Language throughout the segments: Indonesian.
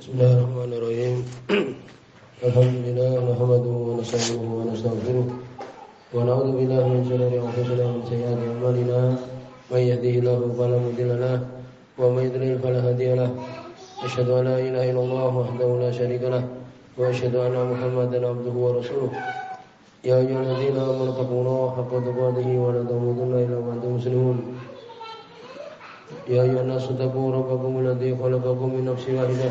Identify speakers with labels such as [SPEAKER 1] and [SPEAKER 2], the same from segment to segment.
[SPEAKER 1] Bismillahirrahmanirrahim. Alhamdulillah nahmaduhu wa nasta'inuhu wa nastaghfiruh wa na'udzu billahi min shururi anfusina wa min sayyiati a'malina. May yahdihillahu fala mudilla lahu wa may yudlil fala hadiya lahu. Asyhadu an la ilaha illallah wahdahu la syarika lahu wa asyhadu anna Muhammadan abduhu wa rasuluh. Ya ayyuhalladzina amanu taqullaha haqqa tuqatih wa la tamutunna illa wa antum muslimun. يا أيها الناس اتقوا ربكم الذي خلقكم من نفس واحدة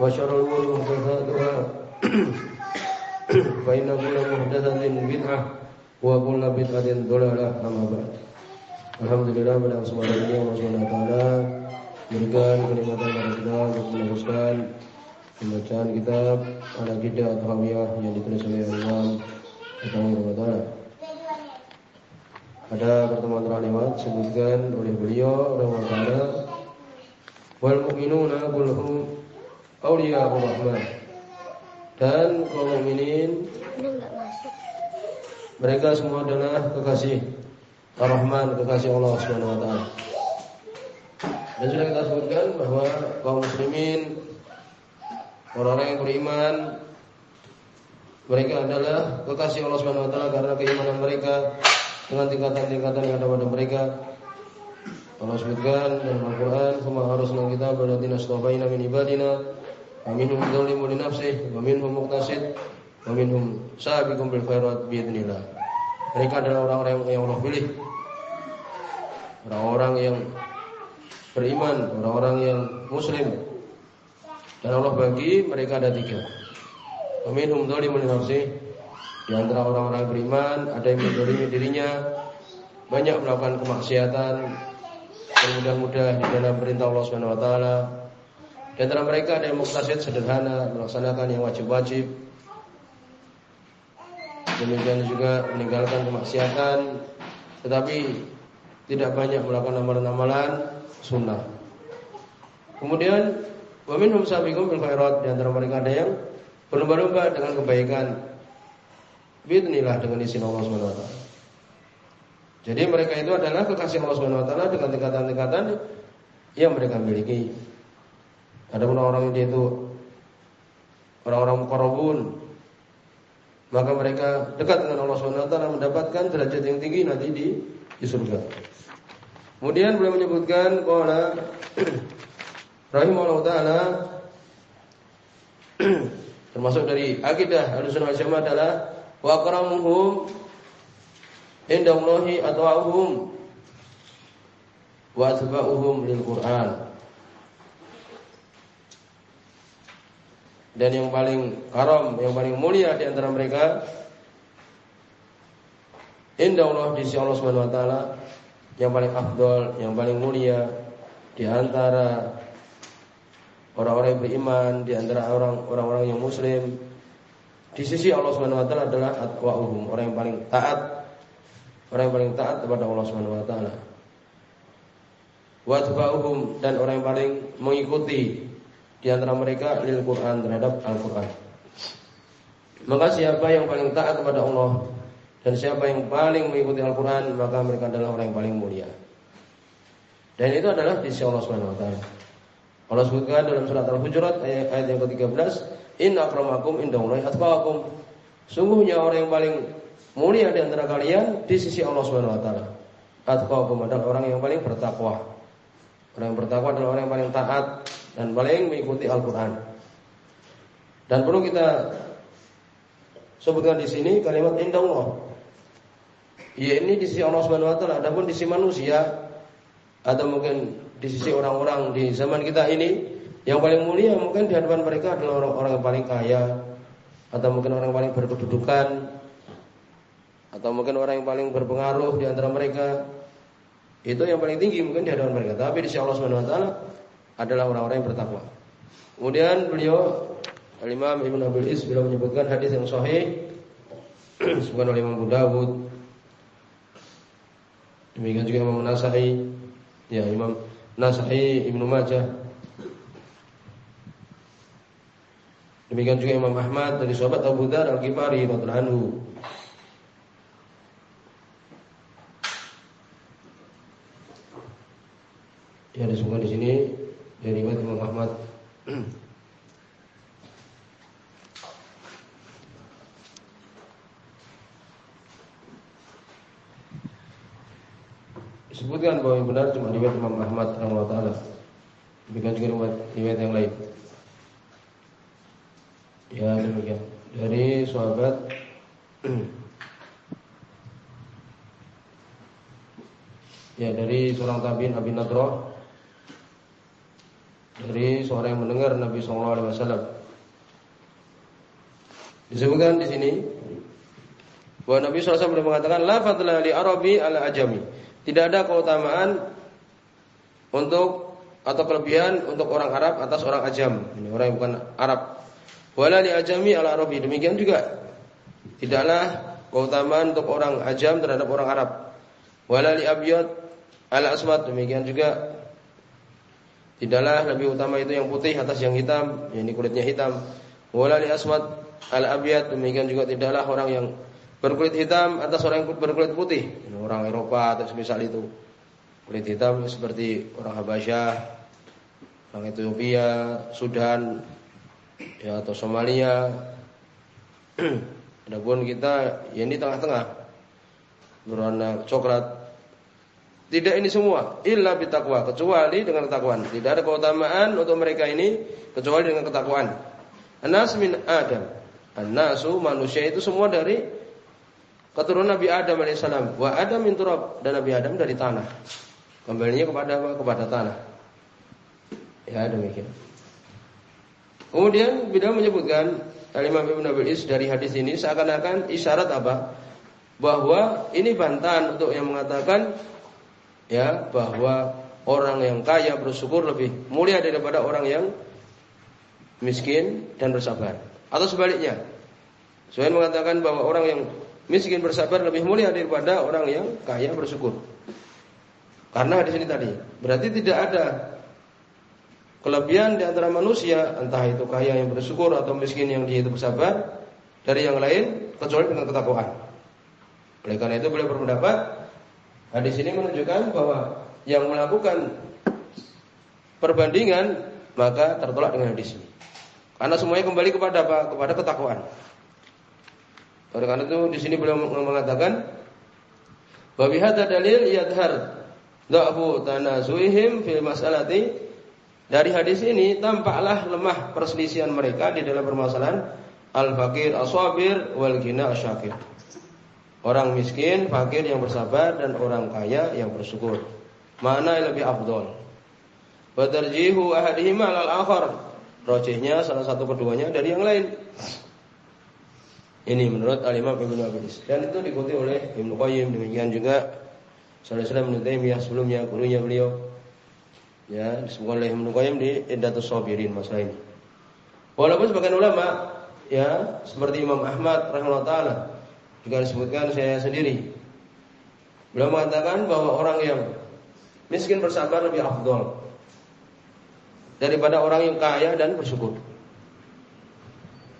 [SPEAKER 1] وشر الأمور محدثاتها فإن كل محدثة بدعة وكل بدعة ضلالة أما بعد Alhamdulillah pada kesempatan ini Allah Subhanahu wa taala berikan kenikmatan kepada kita untuk meneruskan pembacaan kitab Al-Aqidah At-Tahawiyah yang ditulis oleh Imam Al-Tahawi Taala. Pada pertemuan terakhir sebutkan oleh beliau rahimahullah wal mu'minuna kulluhum awliya'ur rahman. Dan kaum mukminin mereka semua adalah kekasih Ar-Rahman, kekasih Allah Subhanahu wa taala. Dan sudah kita sebutkan bahwa kaum muslimin orang-orang yang beriman mereka adalah kekasih Allah Subhanahu wa taala karena keimanan mereka dengan tingkatan-tingkatan yang ada pada mereka. Allah sebutkan dalam Al-Quran, "Kuma harusna kita berarti nastafaina min ibadina, wa minhum dzalimun li nafsihi, wa minhum muqtasid, wa minhum sabiqun bil khairat bi idznillah." Mereka adalah orang-orang yang Allah pilih. Orang-orang yang beriman, orang-orang yang muslim. Dan Allah bagi mereka ada tiga. Wa minhum dzalimun li nafsihi, di antara orang-orang beriman ada yang mendolimi dirinya banyak melakukan kemaksiatan bermudah-mudah di dalam perintah Allah Subhanahu wa taala. Di antara mereka ada yang muktasid sederhana melaksanakan yang wajib-wajib. Demikian juga meninggalkan kemaksiatan tetapi tidak banyak melakukan amalan-amalan sunnah. Kemudian wa minhum sabiqun bil khairat di antara mereka ada yang berlomba-lomba dengan kebaikan Bidnilah dengan izin Allah Subhanahu. Jadi mereka itu adalah kekasih Allah Subhanahu wa dengan tingkatan-tingkatan yang mereka miliki. Ada orang-orang yang itu orang-orang mukarrabun maka mereka dekat dengan Allah Subhanahu wa mendapatkan derajat yang tinggi nanti di di surga. Kemudian beliau menyebutkan qala rahimahullah taala termasuk dari akidah Ahlussunnah wal Jamaah adalah wa akramuhum indallahi atwa'uhum wa atba'uhum lil Qur'an. Dan yang paling karam, yang paling mulia di antara mereka indah Allah di sisi Allah Subhanahu wa taala yang paling afdol, yang paling mulia di antara orang-orang beriman, di antara orang orang-orang yang muslim di sisi Allah Subhanahu wa taala adalah atwa'uhum, orang yang paling taat. Orang yang paling taat kepada Allah Subhanahu wa taala. Wa dan orang yang paling mengikuti di antara mereka lil Quran terhadap Al-Qur'an. Maka siapa yang paling taat kepada Allah dan siapa yang paling mengikuti Al-Qur'an, maka mereka adalah orang yang paling mulia. Dan itu adalah di sisi Allah Subhanahu wa taala. Allah sebutkan dalam surat Al-Hujurat ayat, ayat yang ke-13, In akramakum indallahi atqakum. Sungguhnya orang yang paling mulia di antara kalian di sisi Allah Subhanahu wa taala. Atqakum adalah orang yang paling bertakwa. Orang yang bertakwa adalah orang yang paling taat dan paling mengikuti Al-Qur'an. Dan perlu kita sebutkan di sini kalimat indallah. Ya ini di sisi Allah Subhanahu wa taala, adapun di sisi manusia atau mungkin di sisi orang-orang di zaman kita ini yang paling mulia mungkin di hadapan mereka adalah orang-orang yang paling kaya atau mungkin orang yang paling berkedudukan atau mungkin orang yang paling berpengaruh di antara mereka. Itu yang paling tinggi mungkin di hadapan mereka. Tapi di sisi Allah Subhanahu wa taala adalah orang-orang yang bertakwa. Kemudian beliau Al-Imam Ibn Abil Is beliau menyebutkan hadis yang sahih disebutkan oleh Imam Abu Dawud. Demikian juga Imam Nasai, ya Imam Nasai Ibnu Majah. Demikian juga Imam Ahmad dari sahabat Abu Dzar Al-Ghifari radhiyallahu anhu. Ya disebutkan di sini dari Imam Ahmad disebutkan bahwa yang benar cuma riwayat Imam Ahmad rahimahullah taala. Demikian juga riwayat yang lain. Ya demikian. Dari sahabat Ya dari seorang tabiin Abi Nadrah dari seorang yang mendengar Nabi Sallallahu Alaihi Wasallam. Disebutkan di sini bahwa Nabi SAW mengatakan la fadla li arabi ala ajami. Tidak ada keutamaan untuk atau kelebihan untuk orang Arab atas orang ajam. Ini orang yang bukan Arab. Wala li ajami ala arabi. Demikian juga tidaklah keutamaan untuk orang ajam terhadap orang Arab. Wala li abyad ala aswad. Demikian juga tidaklah lebih utama itu yang putih atas yang hitam, ini kulitnya hitam. Wala li aswad al abyad. Demikian juga tidaklah orang yang berkulit hitam atas orang yang berkulit putih, orang Eropa atau semisal itu. Kulit hitam seperti orang Habasyah, orang Ethiopia, Sudan, ya atau Somalia. Adapun kita ya ini tengah-tengah berwarna coklat. Tidak ini semua illa bitakwa kecuali dengan ketakwaan. Tidak ada keutamaan untuk mereka ini kecuali dengan ketakwaan. Anas min Adam. An-nasu manusia itu semua dari keturunan Nabi Adam alaihissalam. Wa Adam min turab dan Nabi Adam dari tanah. Kembalinya kepada? Kepada tanah. Ya demikian. Kemudian beliau menyebutkan Al-Imam Ibn Abil Is dari hadis ini seakan-akan isyarat apa? Bahwa ini bantahan untuk yang mengatakan ya bahwa orang yang kaya bersyukur lebih mulia daripada orang yang miskin dan bersabar. Atau sebaliknya. Selain mengatakan bahwa orang yang miskin bersabar lebih mulia daripada orang yang kaya bersyukur. Karena di sini tadi, berarti tidak ada kelebihan di antara manusia, entah itu kaya yang bersyukur atau miskin yang dia itu bersabar dari yang lain kecuali dengan ketakwaan. Oleh karena itu boleh berpendapat hadis ini menunjukkan bahwa yang melakukan perbandingan maka tertolak dengan hadis ini. Karena semuanya kembali kepada apa? Kepada ketakwaan. Oleh karena itu di sini beliau mengatakan bahwa bihadza dalil yadhar dha'fu tanazuihim fil mas'alati dari hadis ini tampaklah lemah perselisihan mereka di dalam permasalahan al-fakir asabir wal ghina asyakir. Orang miskin, fakir yang bersabar dan orang kaya yang bersyukur. Mana yang lebih afdol? Wa tarjihu ahadihima al akhar. Rojihnya salah satu keduanya dari yang lain. Ini menurut Al-Imam Ibnu Abbas. Dan itu diikuti oleh Ibnu Qayyim demikian juga saudara-saudara Ibnu Taimiyah sebelumnya gurunya beliau. Ya, disebutkan oleh Ibnu Qayyim di Iddatus Sabirin masalah ini. Walaupun sebagian ulama ya seperti Imam Ahmad rahimahullah taala juga disebutkan saya sendiri. Beliau mengatakan bahwa orang yang miskin bersabar lebih afdol daripada orang yang kaya dan bersyukur.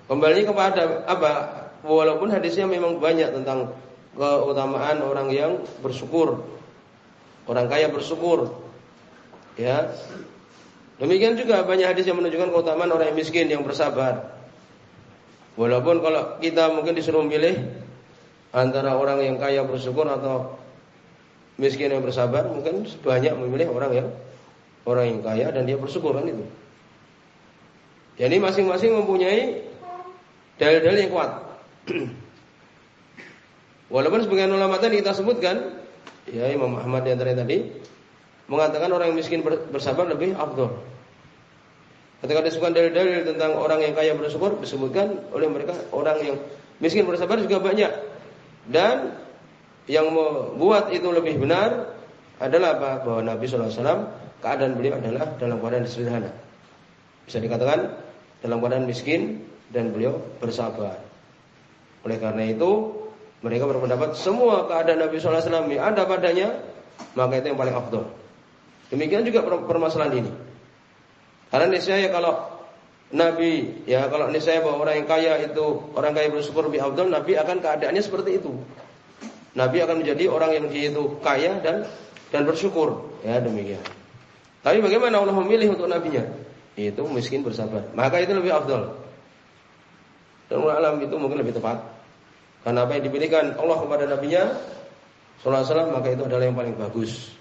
[SPEAKER 1] Kembali kepada apa? walaupun hadisnya memang banyak tentang keutamaan orang yang bersyukur. Orang kaya bersyukur. Ya. Demikian juga banyak hadis yang menunjukkan keutamaan orang yang miskin yang bersabar. Walaupun kalau kita mungkin disuruh memilih antara orang yang kaya bersyukur atau miskin yang bersabar, mungkin banyak memilih orang yang orang yang kaya dan dia bersyukur kan itu. Jadi masing-masing mempunyai dalil-dalil yang kuat. Walaupun sebagian ulama tadi kita sebutkan, ya Imam Ahmad yang tadi mengatakan orang yang miskin bersabar lebih afdol. Ketika disebutkan dalil-dalil tentang orang yang kaya bersyukur disebutkan oleh mereka orang yang miskin bersabar juga banyak. Dan yang membuat itu lebih benar adalah apa? Bahwa Nabi SAW keadaan beliau adalah dalam keadaan sederhana. Bisa dikatakan dalam keadaan miskin dan beliau bersabar. Oleh karena itu, mereka berpendapat semua keadaan Nabi alaihi wasallam ada padanya, maka itu yang paling afdol. Demikian juga permasalahan ini. Karena niscaya kalau Nabi ya kalau niscaya bahwa orang yang kaya itu orang kaya bersyukur lebih afdol, Nabi akan keadaannya seperti itu. Nabi akan menjadi orang yang dia itu kaya dan dan bersyukur. Ya demikian. Tapi bagaimana Allah memilih untuk nabinya? Itu miskin bersabar. Maka itu lebih afdol. Dan alam itu mungkin lebih tepat. Karena apa yang dipilihkan Allah kepada nabinya sallallahu alaihi maka itu adalah yang paling bagus.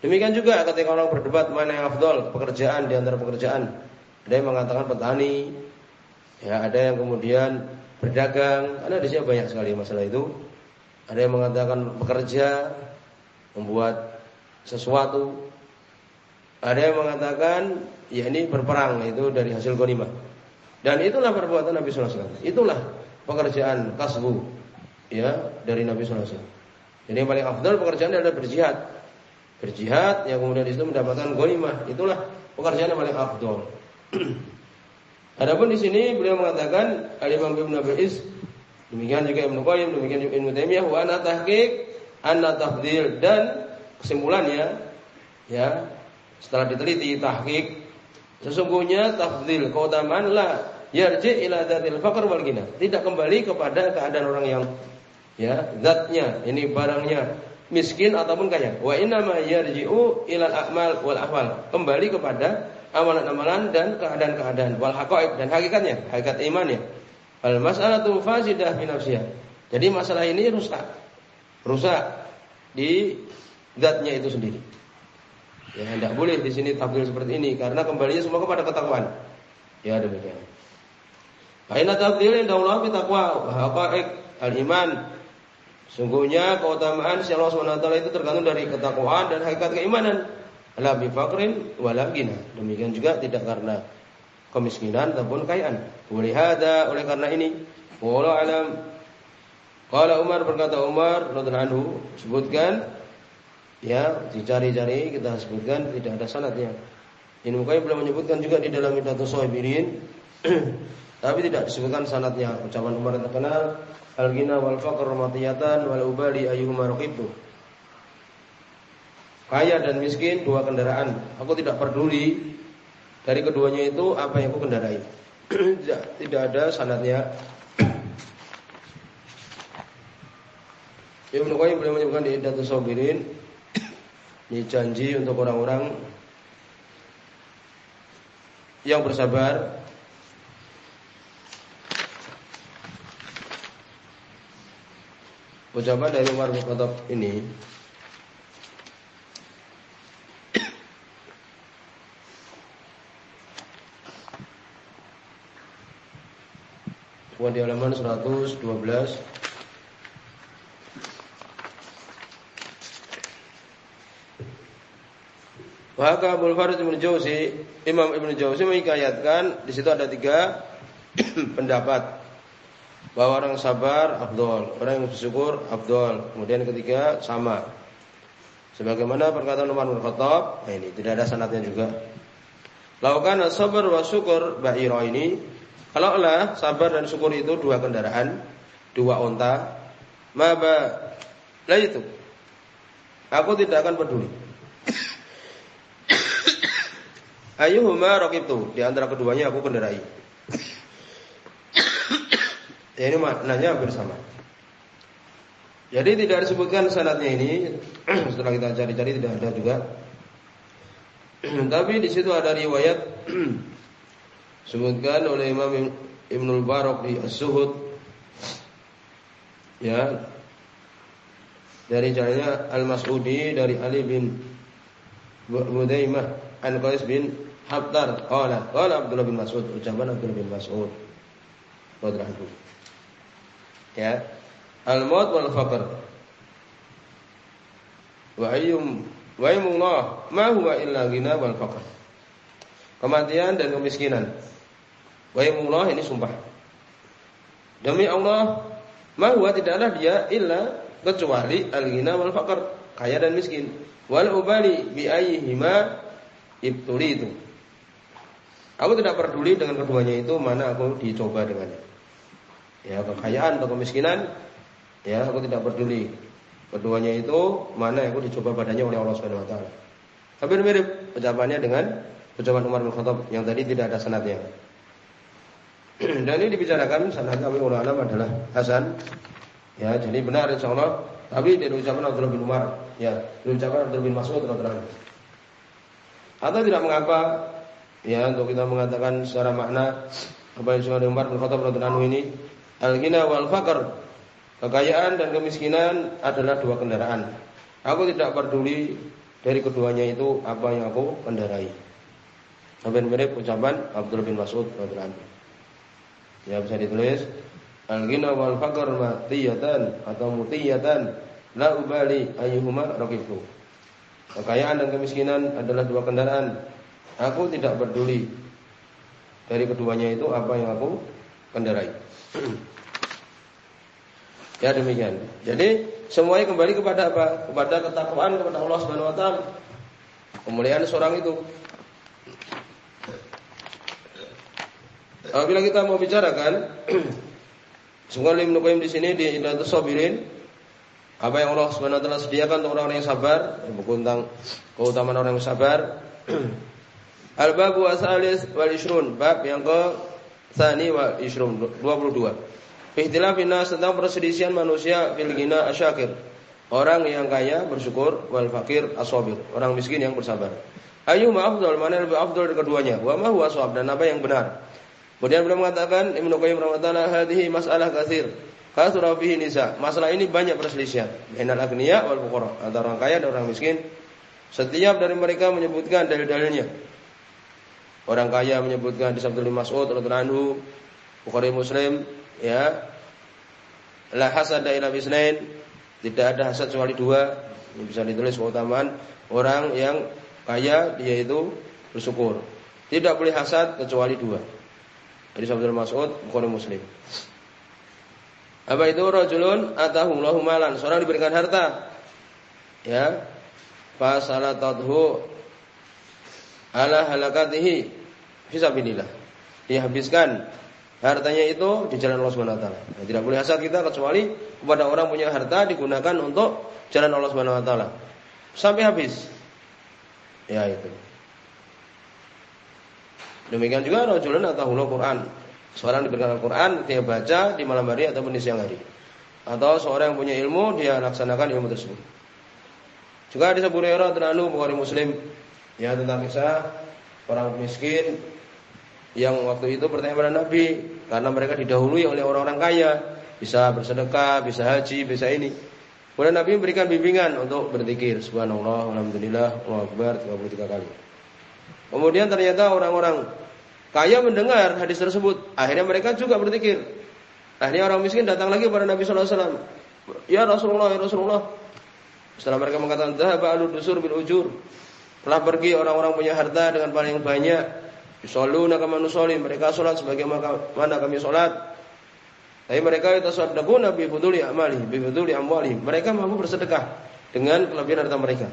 [SPEAKER 1] Demikian juga ketika orang berdebat mana yang afdol, pekerjaan di antara pekerjaan. Ada yang mengatakan petani, ya ada yang kemudian berdagang. Karena di sini banyak sekali masalah itu. Ada yang mengatakan bekerja, membuat sesuatu. Ada yang mengatakan ya ini berperang itu dari hasil ghanimah. Dan itulah perbuatan Nabi sallallahu alaihi wasallam. Itulah pekerjaan kasbu ya dari Nabi sallallahu alaihi wasallam. Jadi yang paling afdal pekerjaan adalah berjihad. Berjihad yang kemudian itu mendapatkan ghanimah. Itulah pekerjaan yang paling afdal. Adapun di sini beliau mengatakan Al-Imam Ibnu Is demikian juga Ibnu Qayyim, demikian juga Ibnu Taimiyah wa ana tahqiq anna tafdil dan kesimpulannya ya setelah diteliti tahqiq sesungguhnya tafdil keutamaan la yarji ila dzatil faqr wal ghina tidak kembali kepada keadaan orang yang ya zatnya ini barangnya miskin ataupun kaya. Wa inna ma yarji'u ila al-a'mal wal ahwal kembali kepada amalan-amalan dan keadaan-keadaan wal haqaiq dan hakikatnya, hakikat imannya. Al mas'alatu fasidah fi nafsiha. Jadi masalah ini rusak. Rusak di zatnya itu sendiri. Ya, tidak boleh di sini tampil seperti ini karena kembalinya semua kepada ketakwaan. Ya demikian. Aina tabdil inda Allah bi taqwa haqaiq al-iman. Sungguhnya keutamaan si Allah SWT itu tergantung dari ketakwaan dan hakikat keimanan la bi faqrin. Demikian juga tidak karena kemiskinan ataupun kekayaan. Oleh hada, oleh karena ini, wala alam Qala Umar berkata Umar radhiyallahu anhu sebutkan ya dicari-cari kita sebutkan tidak ada sanadnya. Ini mukanya belum menyebutkan juga di dalam Midatus Sahibirin tapi tidak disebutkan sanadnya. Ucapan Umar terkenal al-ghina wal faqr matiyatan wal ubali ayyuhuma raqibtu kaya dan miskin dua kendaraan. Aku tidak peduli dari keduanya itu apa yang aku kendarai. tidak, ada sanatnya. Ibnu Qayyim beliau menyebutkan di Iddatus Sabirin ini janji untuk orang-orang yang bersabar Ucapan dari Umar bin ini Buat di halaman 112 Maka Abdul Farid Ibn Jauzi, Imam Ibn Jauzi mengikayatkan di situ ada tiga pendapat bahwa orang sabar abdul, orang yang bersyukur abdul. Kemudian ketiga sama. Sebagaimana perkataan Umar bin Khattab, nah ini tidak ada sanatnya juga. Lakukan sabar wa syukur ba'ira ini kalau Allah sabar dan syukur itu dua kendaraan, dua onta, maba lah itu. Aku tidak akan peduli. Ayuhuma itu di antara keduanya aku kendarai. ya ini maknanya hampir sama. Jadi tidak disebutkan sanatnya ini setelah kita cari-cari tidak ada juga. Tapi di situ ada riwayat Sebutkan oleh Imam Ibnul Barak di As-Suhud. Ya. Dari jalannya Al-Mas'udi dari Ali bin Mudaimah an Qais bin Habtar. Qala qala Abdullah bin Mas'ud. Ucapan Abdullah bin Mas'ud. Radhiyallahu ya. Al-maut wal faqr wa ayyum wa ayyumullah ma huwa illa ghina wal faqr. Kematian dan kemiskinan Waimullah ini sumpah. Demi Allah, mahwa tidaklah dia illa kecuali al-ghina wal faqr, kaya dan miskin. Wal ubali bi ayyihima ibtuli itu. Aku tidak peduli dengan keduanya itu mana aku dicoba dengannya. Ya, kekayaan atau kemiskinan, ya aku tidak peduli. Keduanya itu mana aku dicoba padanya oleh Allah Subhanahu wa taala. Tapi mirip ucapannya dengan ucapan Umar bin Khattab yang tadi tidak ada sanadnya. Dan ini dibicarakan sanad kami ulama adalah Hasan. Ya, jadi benar insya Allah. Tapi dari ucapan Abdullah bin Umar, ya, dari ucapan Abdullah bin Mas'ud radhiyallahu Atau tidak mengapa ya untuk kita mengatakan secara makna apa yang disebut Umar bin Khattab radhiyallahu ini al-ghina wal faqr kekayaan dan kemiskinan adalah dua kendaraan. Aku tidak peduli dari keduanya itu apa yang aku kendarai. Hampir mirip ucapan Abdul bin Mas'ud radhiyallahu Ya bisa ditulis al-ghina wal faqr matiyatan atau mutiyatan la ubali ayyuhuma raqibtu. Kekayaan dan kemiskinan adalah dua kendaraan Aku tidak peduli dari keduanya itu apa yang aku kendarai. ya demikian. Jadi semuanya kembali kepada apa? Kepada ketakwaan kepada Allah Subhanahu wa taala. Kemuliaan seorang itu. Apabila kita mau bicarakan Sungguh Ibnu Qayyim di sini di Idatus Sabirin apa yang Allah Subhanahu wa taala sediakan untuk orang-orang yang sabar, buku tentang keutamaan orang yang sabar. Al-babu asalis wal ishrun, bab yang ke Sani wal ishrun 22. Ihtilaf nas tentang perselisihan manusia fil ghina asyakir. Orang yang kaya bersyukur wal fakir asabir. Orang miskin yang bersabar. Ayu afdal mana lebih afdal dari keduanya? Wa ma huwa dan apa yang benar? Kemudian beliau mengatakan Ibnu Qayyim rahimahullah hadhihi masalah katsir. Kasura fihi nisa. Masalah ini banyak perselisihan. Bainal agniya wal fuqara, antara orang kaya dan orang miskin. Setiap dari mereka menyebutkan dalil-dalilnya. Orang kaya menyebutkan di Sabtu Mas'ud radhiyallahu anhu, Bukhari Muslim, ya. La hasada ila bisnain, tidak ada hasad kecuali dua. Ini bisa ditulis keutamaan orang yang kaya dia itu bersyukur. Tidak boleh hasad kecuali dua. Jadi Sabtu Mas'ud, Bukhari Muslim. Apa itu rajulun atahu Allahu malan, seorang diberikan harta. Ya. Fasalatadhu ala halakatihi fisabilillah. Dihabiskan hartanya itu di jalan Allah Subhanahu wa taala. Nah, tidak boleh asal kita kecuali kepada orang punya harta digunakan untuk jalan Allah Subhanahu wa taala. Sampai habis. Ya itu. Demikian juga rajulun atau hulu Quran. Seorang diberikan Al-Quran, dia baca di malam hari ataupun di siang hari. Atau seorang yang punya ilmu, dia laksanakan ilmu tersebut. Juga di Abu Hurairah terlalu Bukhari Muslim ya tentang kisah orang miskin yang waktu itu bertanya pada Nabi karena mereka didahului oleh orang-orang kaya, bisa bersedekah, bisa haji, bisa ini. Kemudian Nabi memberikan bimbingan untuk berzikir subhanallah, alhamdulillah, Allahu akbar 33 kali. Kemudian ternyata orang-orang kaya mendengar hadis tersebut, akhirnya mereka juga berzikir. Akhirnya orang miskin datang lagi kepada Nabi sallallahu alaihi wasallam. Ya Rasulullah, ya Rasulullah, setelah mereka mengatakan dhahaba alud dusur bil ujur. Telah pergi orang-orang punya harta dengan paling banyak. Yusalluna kama nusolli. Mereka sholat sebagaimana kami sholat. Tapi mereka itu yatasaddaquna bi fuduli amali, bi fuduli. Mereka mampu bersedekah dengan kelebihan harta mereka.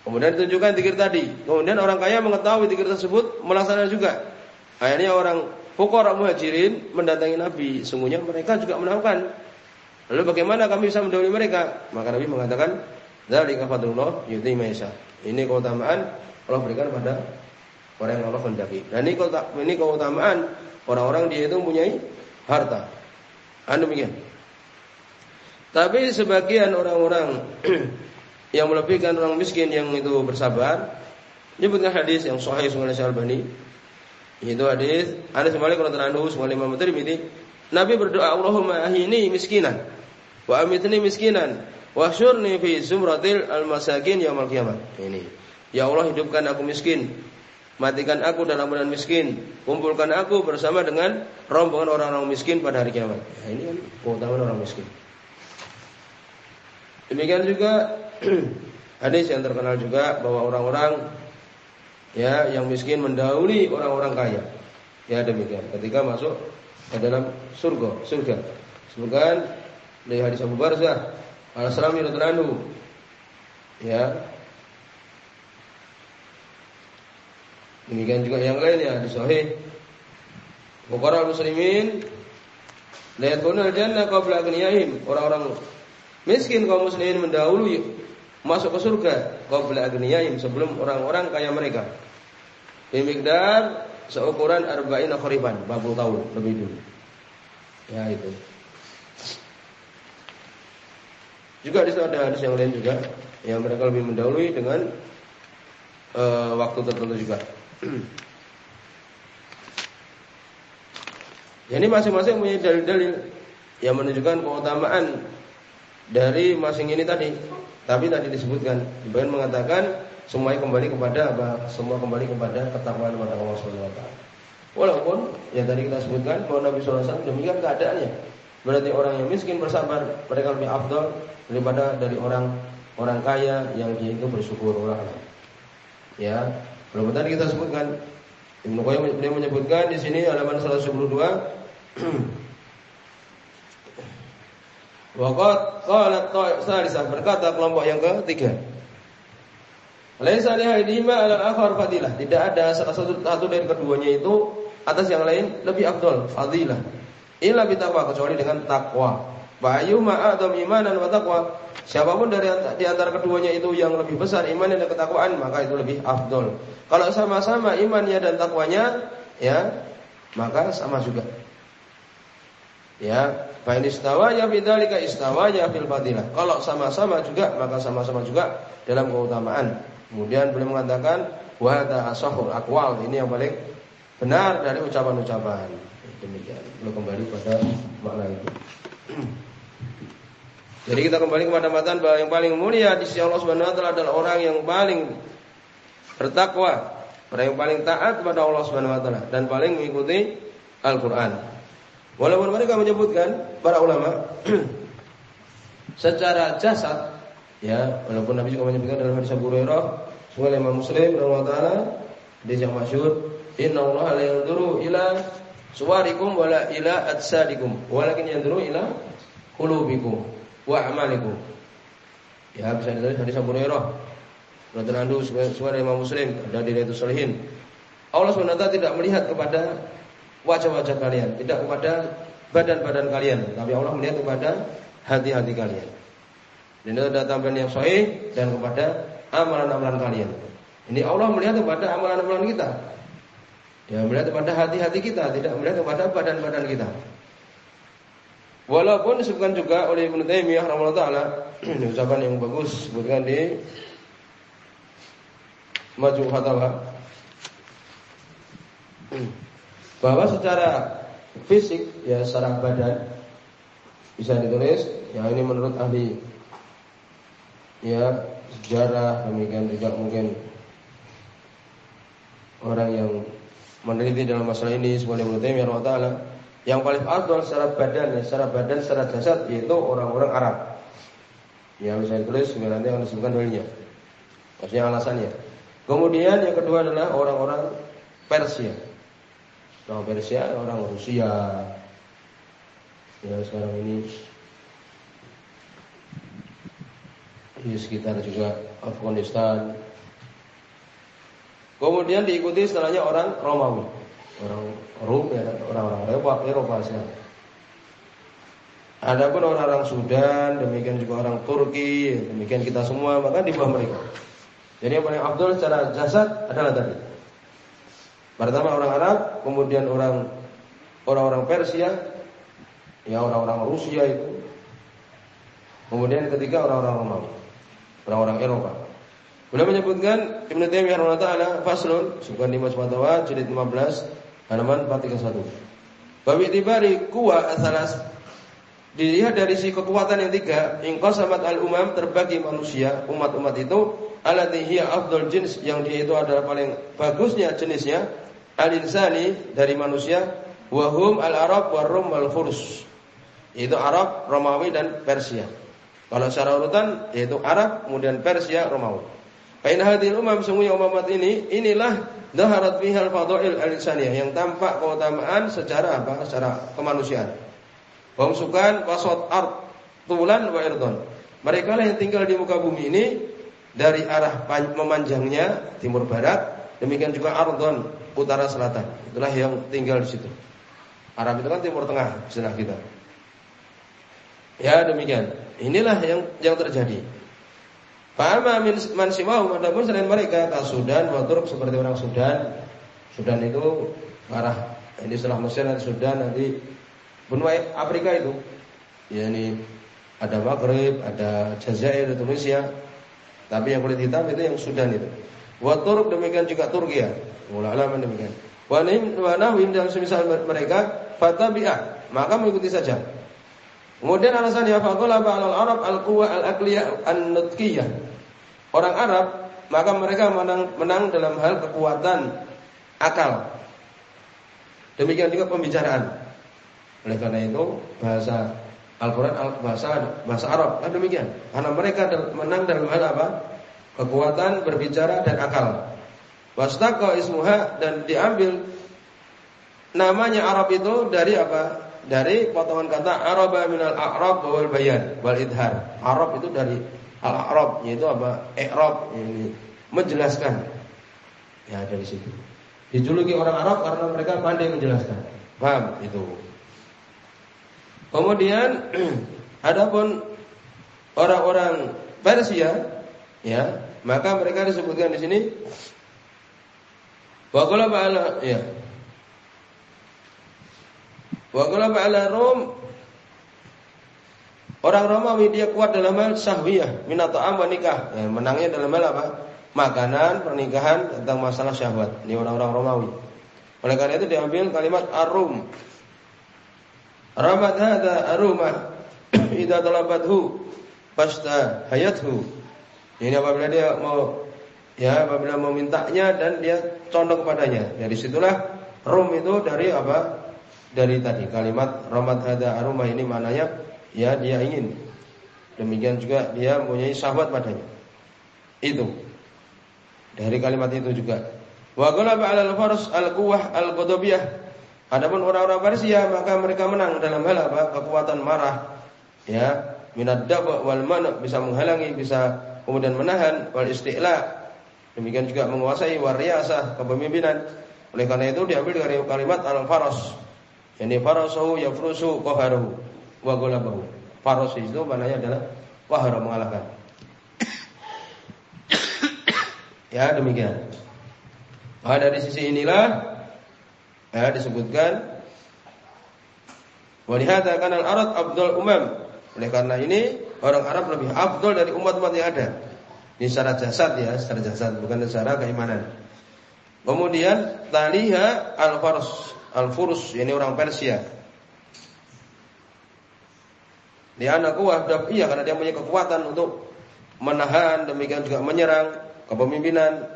[SPEAKER 1] Kemudian ditunjukkan dikir tadi. Kemudian orang kaya mengetahui dikir tersebut melaksanakan juga. Akhirnya orang fuqara muhajirin mendatangi Nabi. Sungguhnya mereka juga melakukan Lalu bagaimana kami bisa mendahului mereka? Maka Nabi mengatakan, "Dzalika fadlullah yuti maisa." Ini keutamaan Allah berikan pada orang yang Allah kehendaki. Dan ini ini keutamaan orang-orang dia itu mempunyai harta. Anu demikian. Tapi sebagian orang-orang yang melebihkan orang miskin yang itu bersabar, menyebutkan hadis yang sahih Sunan Al-Albani. Itu hadis Anas bin Malik radhiyallahu anhu, Imam Tirmidzi, Nabi berdoa, "Allahumma ahini miskinan." wa amitni miskinan wa syurni fi zumratil al-masakin yaumil qiyamah. Ini. Ya Allah hidupkan aku miskin, matikan aku dalam keadaan miskin, kumpulkan aku bersama dengan rombongan orang-orang miskin pada hari kiamat. Nah, ini kan keutamaan orang miskin. Demikian juga hadis yang terkenal juga bahwa orang-orang ya yang miskin mendahului orang-orang kaya. Ya demikian. Ketika masuk ke dalam surga, surga. Sebutkan dari hadis Abu Barzah radhiyallahu ya Demikian juga yang lainnya di sahih. Fuqara muslimin la yadkhuluna al-jannah qabla aghniyahim. Orang-orang miskin kaum muslimin mendahului masuk ke surga qabla aghniyahim sebelum orang-orang kaya mereka. Bimikdar seukuran arba'ina khariban, 40 tahun lebih dulu. Ya itu. Juga di ada hadis yang lain juga yang mereka lebih mendahului dengan uh, waktu tertentu juga. Ini masing-masing punya dalil-dalil yang menunjukkan keutamaan dari masing ini tadi. Tapi tadi disebutkan, Ibrahim mengatakan semuanya kembali kepada apa? Semua kembali kepada ketakwaan kepada Allah Subhanahu wa taala. Walaupun yang tadi kita sebutkan bahwa Nabi SAW demikian keadaannya. Berarti orang yang miskin bersabar mereka lebih afdal daripada dari orang orang kaya yang dia itu bersyukur orang Ya, belum tadi kita sebutkan Ibnu Qayyim menyebutkan di sini halaman 172 Waqat qalat salisah berkata kelompok yang ketiga Laisa li haidima ala akhar fadilah. Tidak ada salah satu satu dari keduanya itu atas yang lain lebih afdol, fadilah. Illa bitaqwa kecuali dengan takwa. Bayu ma'adam imanan wa taqwa. Siapa pun dari di antara keduanya itu yang lebih besar iman dan ketakwaan, maka itu lebih afdol. Kalau sama-sama imannya dan takwanya, ya, maka sama juga. Ya, fa in istawaya bidzalika istawaya fil fadilah. Kalau sama-sama juga, maka sama-sama juga dalam keutamaan. Kemudian beliau mengatakan wa hadza asahul aqwal. Ini yang paling benar dari ucapan-ucapan. Demikian. Beliau kembali pada makna itu. Jadi kita kembali kepada matan bahwa yang paling mulia di sisi Allah Subhanahu wa taala adalah orang yang paling bertakwa, orang yang paling taat kepada Allah Subhanahu wa taala dan paling mengikuti Al-Qur'an. Walaupun mereka menyebutkan para ulama secara jasad Ya, walaupun Nabi juga menyebutkan dalam hadis Abu Hurairah, sebagai Imam Muslim rahimahullah taala, hadis yang masyhur, "Inna Allah la yanzuru ila suwarikum wala ila atsadikum, walakin yanzuru ila qulubikum wa a'malikum." Ya, bisa ditulis hadis Abu Hurairah. Radhiyallahu anhu sebagai Imam Muslim dan di Riyadhus Shalihin. Allah SWT tidak melihat kepada wajah-wajah kalian, tidak kepada badan-badan kalian, tapi Allah melihat kepada hati-hati kalian. Dan itu ada tambahan yang sahih dan kepada amalan-amalan kalian. Ini Allah melihat kepada amalan-amalan kita. Ya, melihat kepada hati-hati kita, tidak melihat kepada badan-badan kita. Walaupun disebutkan juga oleh Ibnu Taimiyah rahimahullah ini ucapan yang bagus sebutkan di Maju Fatawa bahwa secara fisik ya secara badan bisa ditulis yang ini menurut ahli ya sejarah demikian juga mungkin orang yang meneliti dalam masalah ini sebagai Ibnu Taimiyah taala yang paling afdal secara badan ya, secara badan secara jasad yaitu orang-orang Arab. Yang bisa ditulis nanti akan disebutkan dalilnya. Maksudnya alasannya. Kemudian yang kedua adalah orang-orang Persia. Orang Persia, orang Rusia. Ya sekarang ini di sekitar juga Afghanistan. Kemudian diikuti setelahnya orang Romawi, orang Rum ya, orang-orang Eropa, Eropa sekarang. Adapun orang-orang Sudan, demikian juga orang Turki, demikian kita semua, maka di bawah mereka. Jadi yang paling abdul secara jasad adalah tadi. Pertama orang Arab, kemudian orang orang-orang Persia, ya orang-orang Rusia itu. Kemudian ketiga orang-orang Romawi orang-orang Eropa. Beliau menyebutkan Ibnu Taimiyah rahimahullah faslun sukan di Fatwa jilid 15 halaman 431. Bawi tibari kuwa asalas dilihat dari si kekuatan yang tiga ingqasamat al umam terbagi manusia umat-umat itu alati hiya afdal jins yang dia itu adalah paling bagusnya jenisnya al insani dari manusia wahum al arab warum wal furs itu Arab, Romawi dan Persia. Kalau secara urutan yaitu Arab, kemudian Persia, Romawi. Kain hadil umam semuanya umat ini inilah daharat bihal fadha'il al-insaniyah yang tampak keutamaan secara apa? Secara kemanusiaan. Hum sukan wasat art tulan wa irdon. Mereka lah yang tinggal di muka bumi ini dari arah memanjangnya timur barat Demikian juga Ardon, utara selatan. Itulah yang tinggal di situ. Arab itu kan timur tengah, istilah kita. Ya demikian. Inilah yang yang terjadi. Fa'ama min man simahum adapun selain mereka ke Sudan wa seperti orang Sudan. Sudan itu arah ini setelah Mesir nanti Sudan nanti benua Afrika itu. Ya ini ada Maghrib, ada Jazair, Tunisia. Tapi yang kulit hitam itu yang Sudan itu. Wa Turk demikian juga Turkiya. Ulama demikian. Wa nahwim dan semisal mereka fatabi'ah, maka mengikuti saja. Kemudian alasannya faqala ba'al Arab al-quwa al-aqliyah an-nutqiyah. Orang Arab maka mereka menang, menang dalam hal kekuatan akal. Demikian juga pembicaraan. Oleh karena itu bahasa Al-Quran bahasa bahasa Arab kan demikian. Karena mereka menang dalam hal apa? Kekuatan berbicara dan akal. Wastaqa ismuha dan diambil namanya Arab itu dari apa? dari potongan kata Araba minal a'rab wal bayan wal idhar. Arab itu dari al-a'rab yaitu apa? I'rab ini menjelaskan. Ya dari situ. Dijuluki orang Arab karena mereka pandai menjelaskan. Paham itu. Kemudian adapun orang-orang Persia ya, maka mereka disebutkan di sini wa qala ya Wa qala ala Rom Orang Romawi dia kuat dalam hal syahwiyah, minat ta'am wa nikah. Ya, menangnya dalam hal apa? Makanan, pernikahan tentang masalah syahwat. Ini orang-orang Romawi. Oleh karena itu diambil kalimat arum. Ramat hadza arumah idza talabathu pasta hayathu. Ini apabila dia mau ya apabila memintanya dan dia condong kepadanya. Dari situlah rum itu dari apa? dari tadi kalimat ramat hada arumah ini maknanya ya dia ingin. Demikian juga dia mempunyai sahabat padanya. Itu. Dari kalimat itu juga. Wa ghalaba 'ala al-fars al-quwwah al-ghadabiyah adapun orang-orang Persia maka mereka menang dalam hal apa? Kekuatan marah. Ya minad dab wal man bisa menghalangi bisa kemudian menahan wal isti'la demikian juga menguasai wariyasah kepemimpinan oleh karena itu diambil dari kalimat al-faras Yani farasahu yafrusu qaharahu wa ghalabahu. Faras itu maknanya adalah wahara mengalahkan. ya demikian. Nah, dari sisi inilah ya disebutkan Walihada kan al-arad abdul umam. Oleh karena ini orang Arab lebih abdul dari umat-umat yang ada. Ini secara jasad ya, secara jasad bukan secara keimanan. Kemudian taliha al-fars Al-Furus, ini orang Persia. Dia anak kuat, iya karena dia punya kekuatan untuk menahan, demikian juga menyerang kepemimpinan.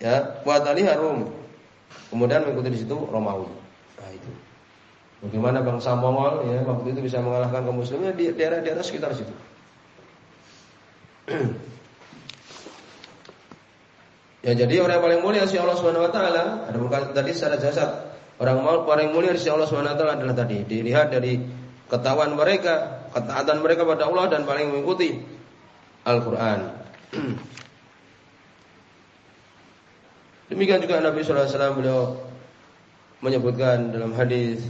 [SPEAKER 1] Ya, buat tali harum. Kemudian mengikuti di situ Romawi. Nah itu. Bagaimana bangsa Mongol ya waktu itu bisa mengalahkan kaum muslimnya di daerah-daerah sekitar situ. ya jadi orang yang paling mulia si Allah Subhanahu wa taala ada bukan tadi secara jasad. Orang paling mulia di Allah Subhanahu wa adalah tadi. Dilihat dari ketahuan mereka, ketaatan mereka pada Allah dan paling mengikuti Al-Qur'an. Demikian juga Nabi sallallahu alaihi wasallam beliau menyebutkan dalam hadis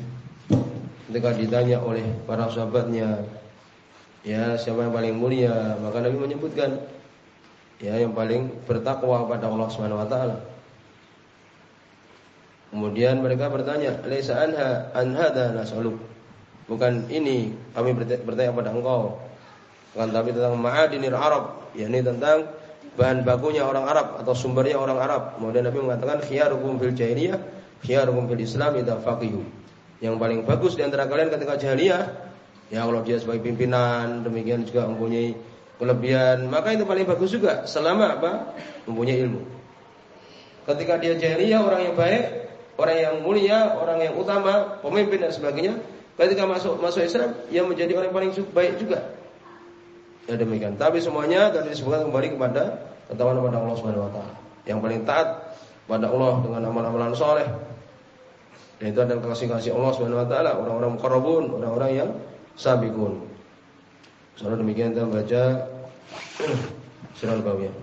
[SPEAKER 1] ketika ditanya oleh para sahabatnya, ya siapa yang paling mulia, maka Nabi menyebutkan ya yang paling bertakwa pada Allah Subhanahu wa taala. Kemudian mereka bertanya, "Laisa anha an hada nas'aluk." Bukan ini kami bertanya pada engkau. Bukan tapi tentang ma'adinir Arab, yakni tentang bahan bakunya orang Arab atau sumbernya orang Arab. Kemudian Nabi mengatakan khiyarukum fil jahiliyah, khiyarukum fil Islam idza faqihu. Yang paling bagus di antara kalian ketika jahiliyah, ya kalau dia sebagai pimpinan, demikian juga mempunyai kelebihan, maka itu paling bagus juga selama apa? mempunyai ilmu. Ketika dia jahiliyah orang yang baik, orang yang mulia, orang yang utama, pemimpin dan sebagainya, ketika masuk masuk Islam, ia menjadi orang yang paling baik juga. Ya demikian. Tapi semuanya tadi disebutkan kembali kepada ketahuan kepada Allah Subhanahu wa taala. Yang paling taat pada Allah dengan amal-amalan soleh. Dan itu adalah kasih-kasih Allah Subhanahu wa taala, orang-orang mukarrabun, orang-orang yang sabiqun. Soalnya demikian kita baca surah Al-Baqarah.